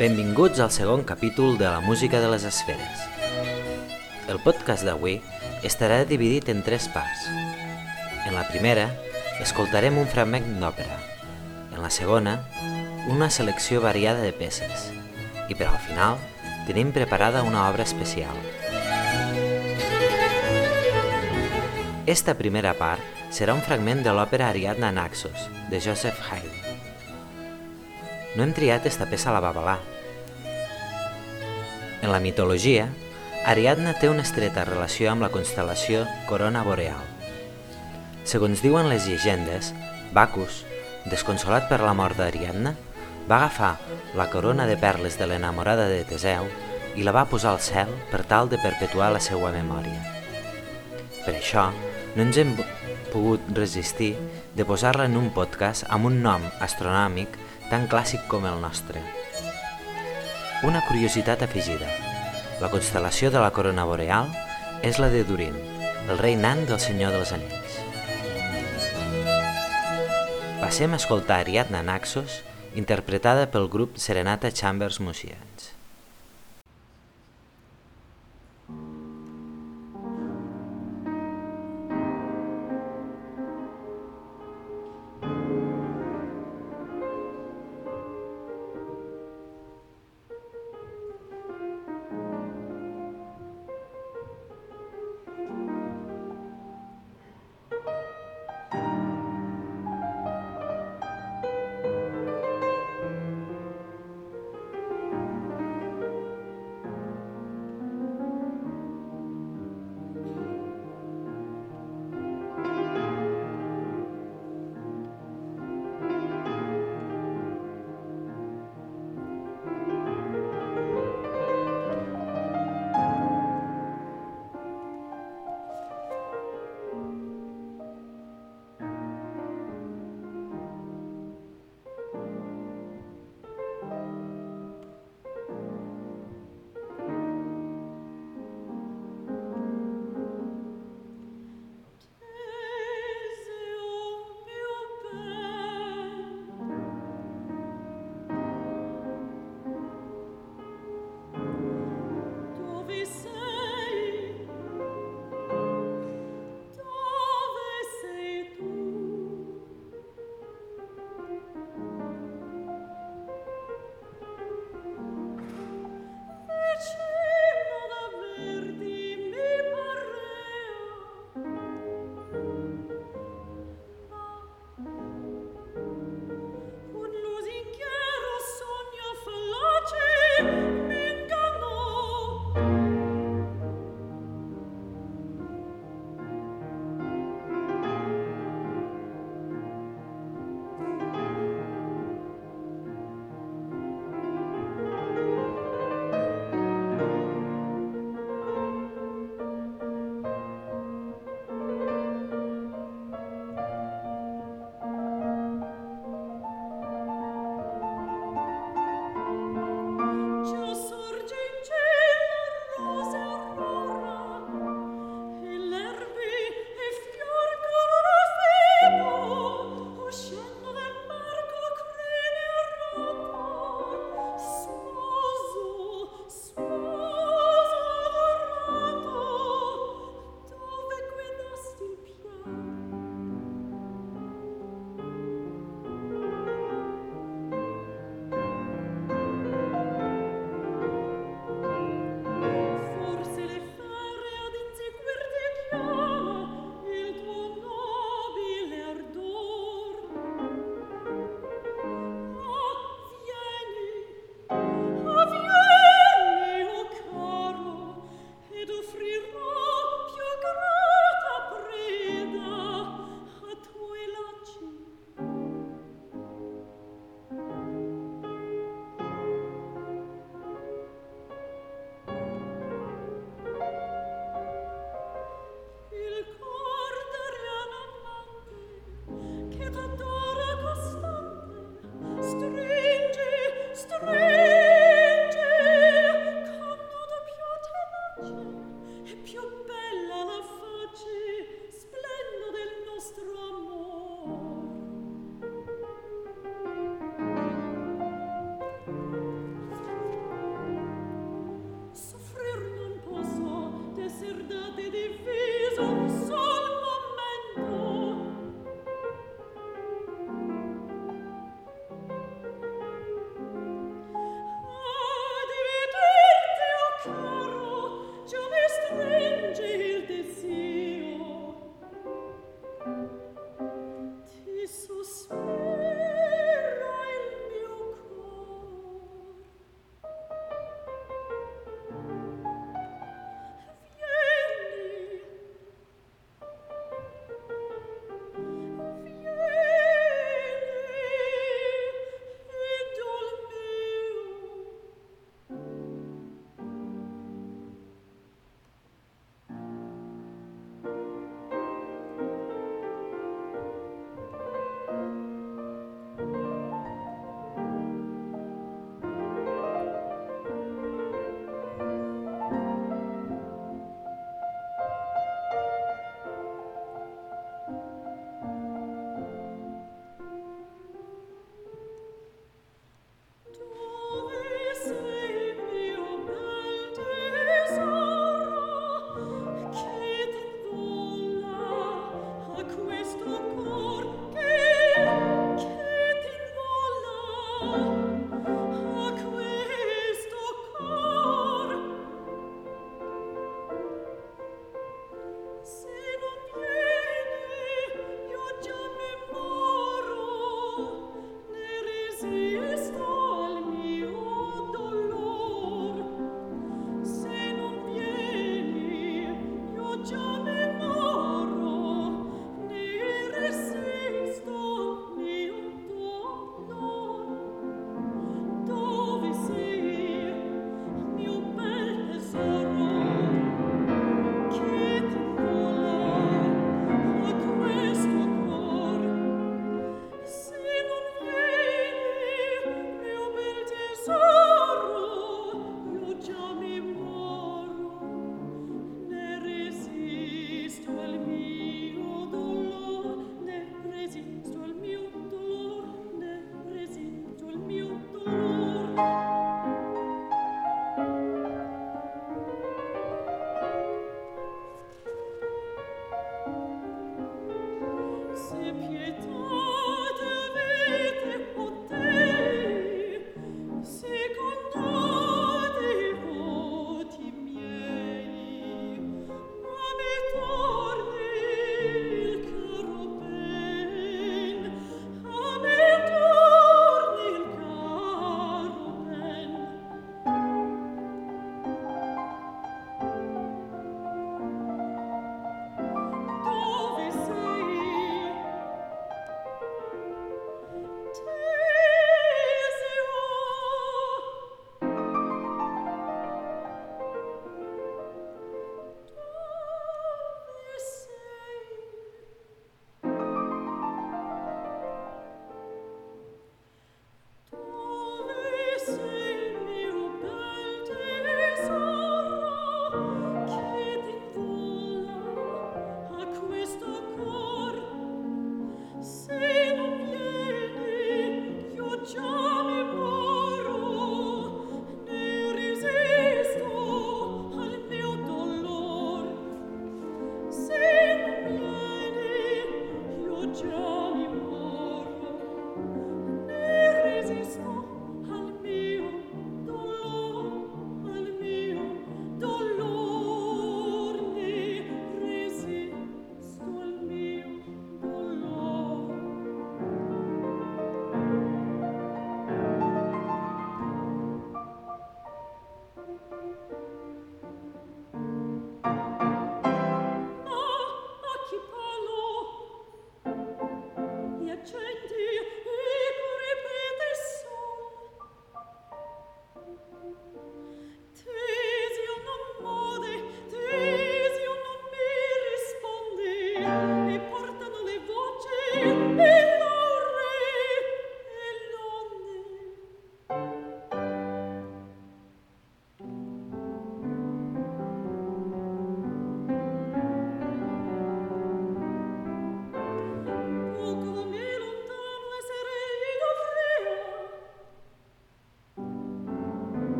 Benvinguts al segon capítol de la música de les esferes. El podcast d'avui estarà dividit en tres parts. En la primera, escoltarem un fragment d'òpera. En la segona, una selecció variada de peces. I per al final, tenim preparada una obra especial. Esta primera part serà un fragment de l'òpera Ariadna Naxos, de Joseph Haydn. No hem triat esta peça a la babalà. En la mitologia, Ariadna té una estreta relació amb la constel·lació Corona Boreal. Segons diuen les llegendes, Bacus, desconsolat per la mort d'Ariadna, va agafar la corona de perles de l'enamorada de Teseu i la va posar al cel per tal de perpetuar la seva memòria. Per això, no ens hem pogut resistir de posar-la en un podcast amb un nom astronòmic tan clàssic com el nostre. Una curiositat afegida. La constel·lació de la corona boreal és la de Durin, el rei nan del Senyor dels Anells. Passem a escoltar Ariadna Naxos, interpretada pel grup Serenata Chambers Musians.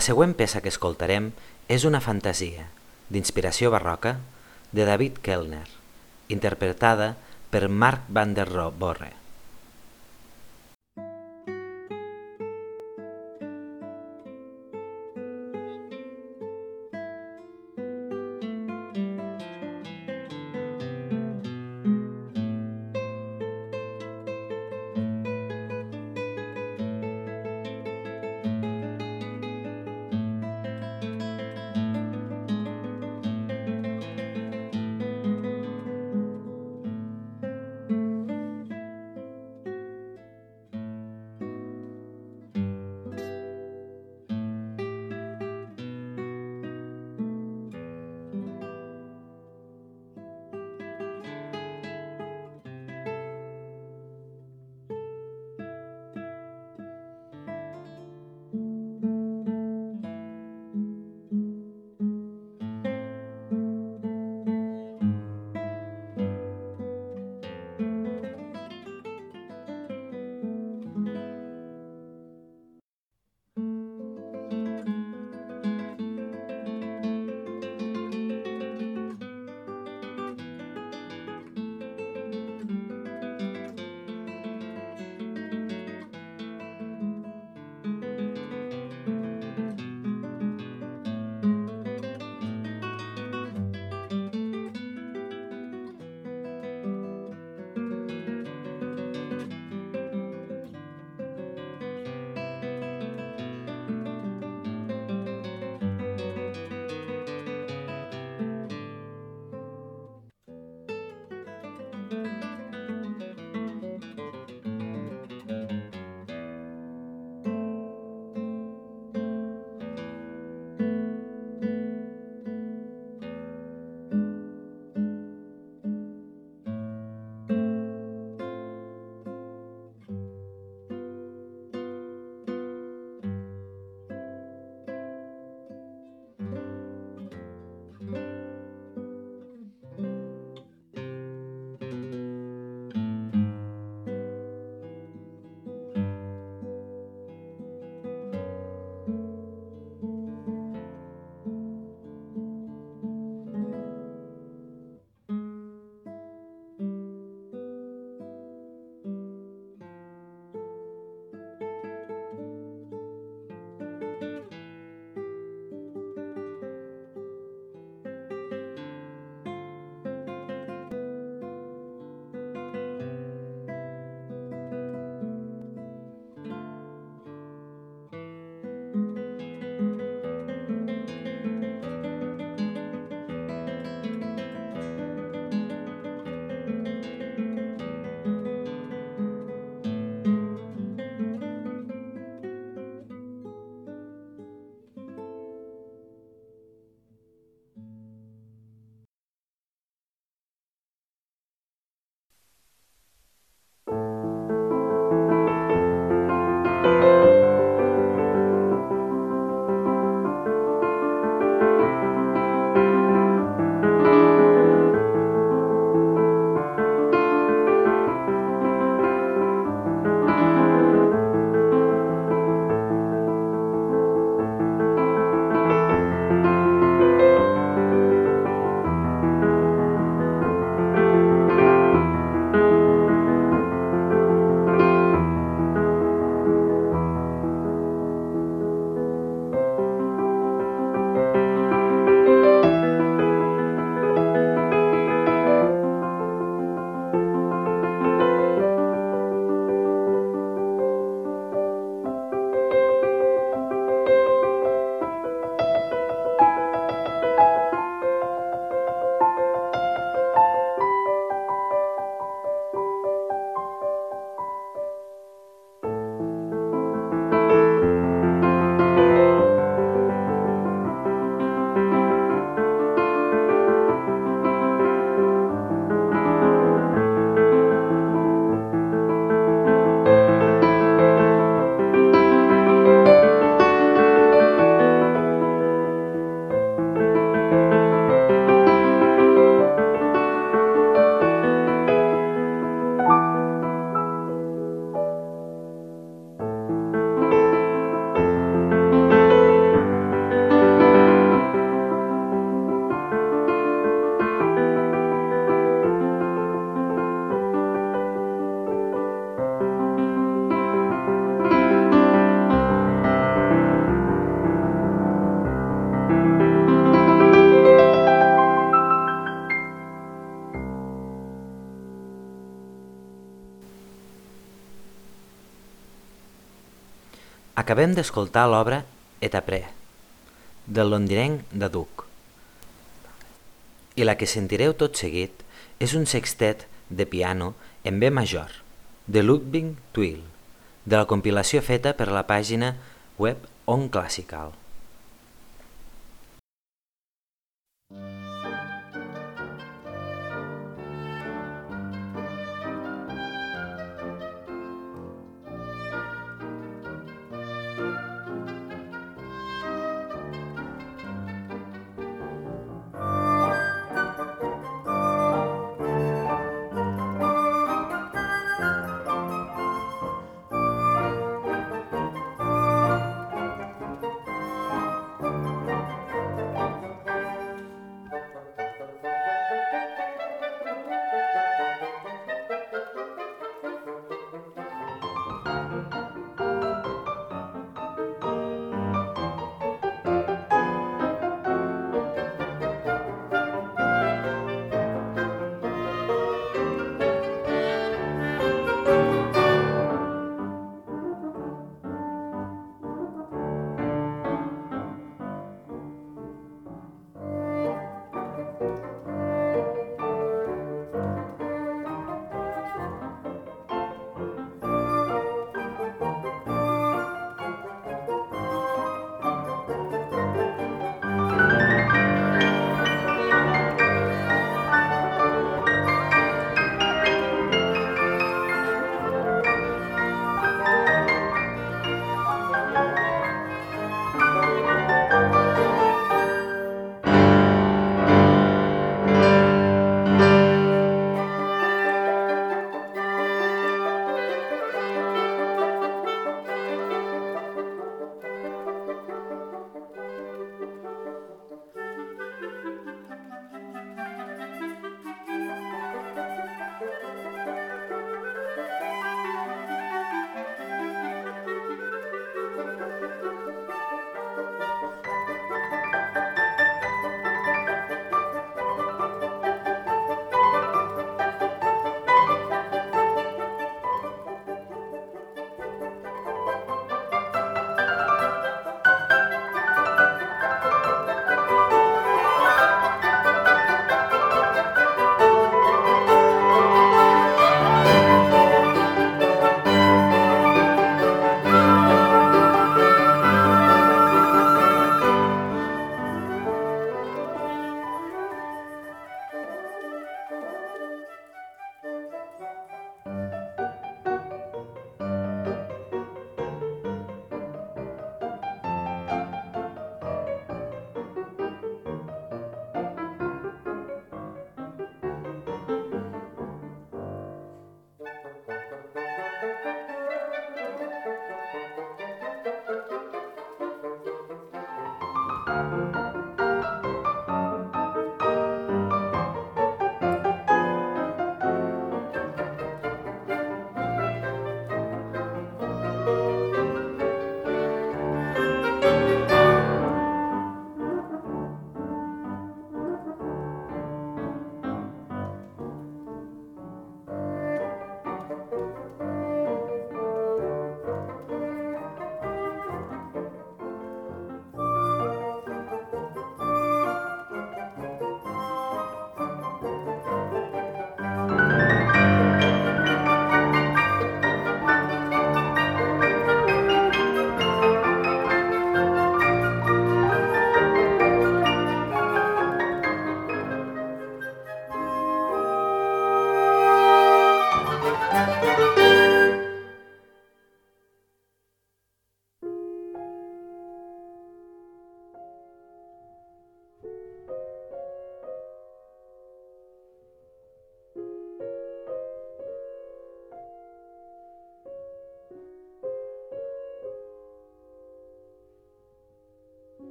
La següent peça que escoltarem és una fantasia, d'inspiració barroca, de David Kellner, interpretada per Mark van der Borre. Acabem d'escoltar l'obra Et après, del londinenc de Duc. I la que sentireu tot seguit és un sextet de piano en B major, de Ludwig Twill, de la compilació feta per la pàgina web On Classical.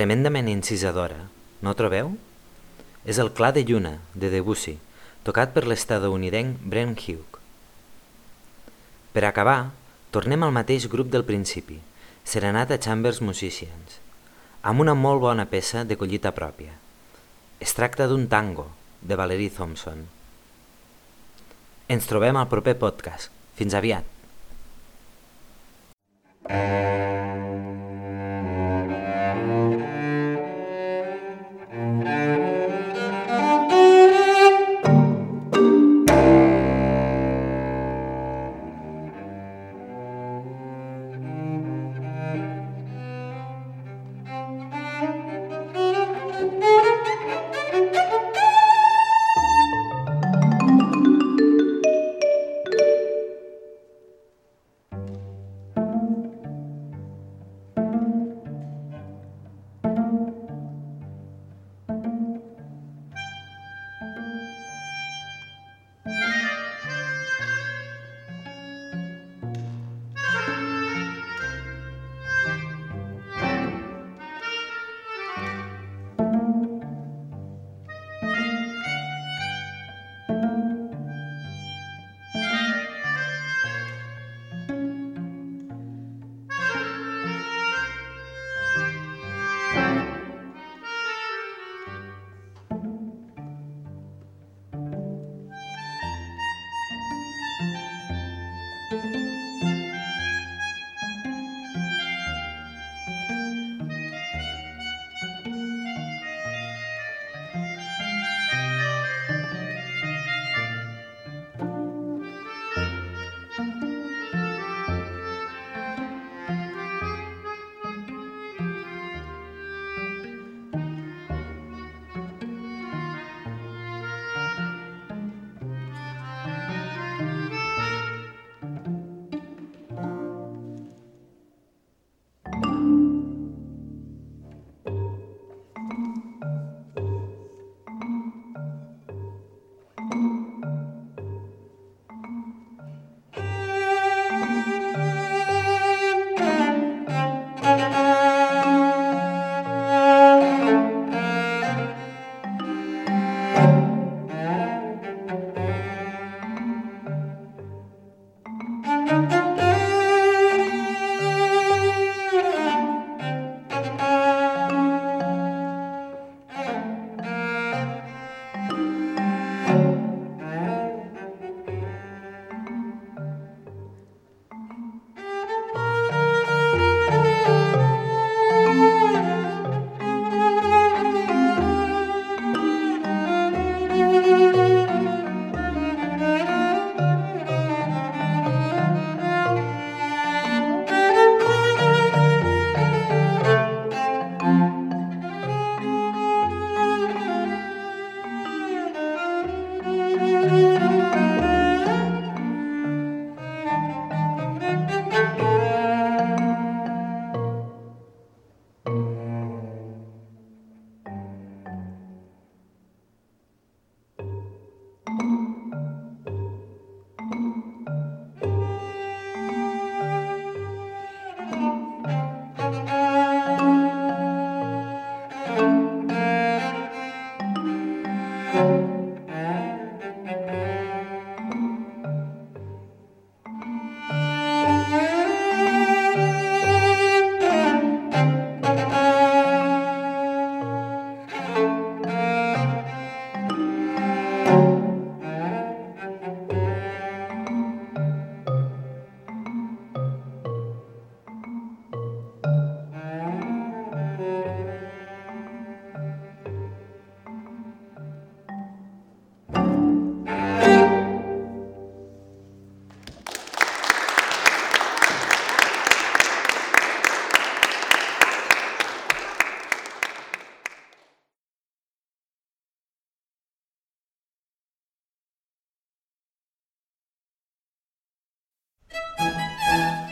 Tremendament incisadora, no trobeu? És el Clar de Lluna, de Debussy, tocat per l'estadounidenc Brent Hugh. Per acabar, tornem al mateix grup del principi, Serenata Chambers Musicians, amb una molt bona peça de collita pròpia. Es tracta d'un tango, de Valerie Thompson. Ens trobem al proper podcast. Fins aviat.